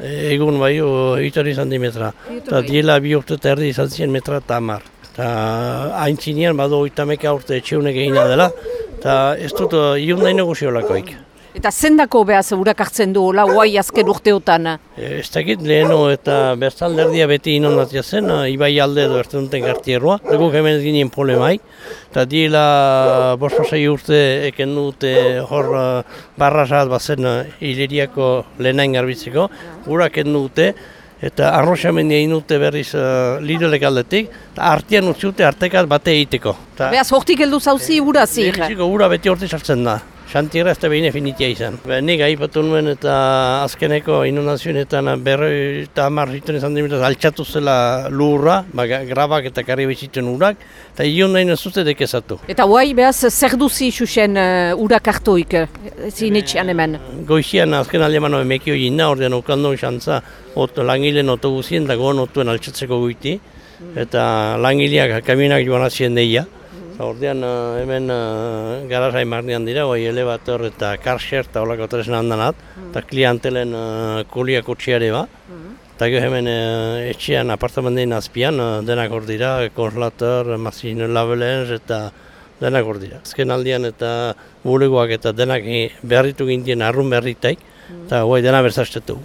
Egun bai, oitor izan di metra. Eta diela bi urte eta erdi izan ziren metra eta hamar. Eta haintzinean badu oitameka urte etxeunek egina dela. Eta ez dut iun nahi negoziolakoik. Eta zendako behaz urak hartzen du, hola, guai azken urteotan. Ez dakit leheno eta bertalderdia beti inondatia zen, ibai alde edo erten gartierroa. Ego hemen ginen problemai. Eta diela bospasai urte eken dute hor barrazat bazen hileriako lehenain garbitzeko. Urak eken dute eta arroxamendia egin dute berriz uh, lidolek aldetik. Eta artean utzi dute artekat bate egiteko. Ta, Behaz hortik heldu zauzi ura zir. Ura beti horti sartzen da. Xantierra ez da behin efinitia izan. Ba, nik aipatu nuen eta azkeneko inundazioetan berroi eta hamar zituen izan dimitaz altxatu zela lurra, ba, grabak eta karri bezituen urak, eta ion nahi nezute dekezatu. Eta guai behaz zer duzi xuxen uh, urak hartuik, zin etxean hemen. Goizian azken alemano emekio jina, ordean okandon xantza ot, langileen otoguzien da gogon otuen altxatzeko goiti, eta langileak kamionak joan azien deia. Eta ordean eh, hemen uh, garazai marnean dira, bai elevator eta karxer eta holako tresna handanat, eta klientelen uh, kuliak utxiare ba. Eta gero hemen eh, etxean apartamentein azpian eh, denak hor dira, konslator, mazin labelens eta denak hor dira. Azken aldian eta bulegoak eta denak eh, berritu gintien arrun berritaik, eta guai dena berzastetu.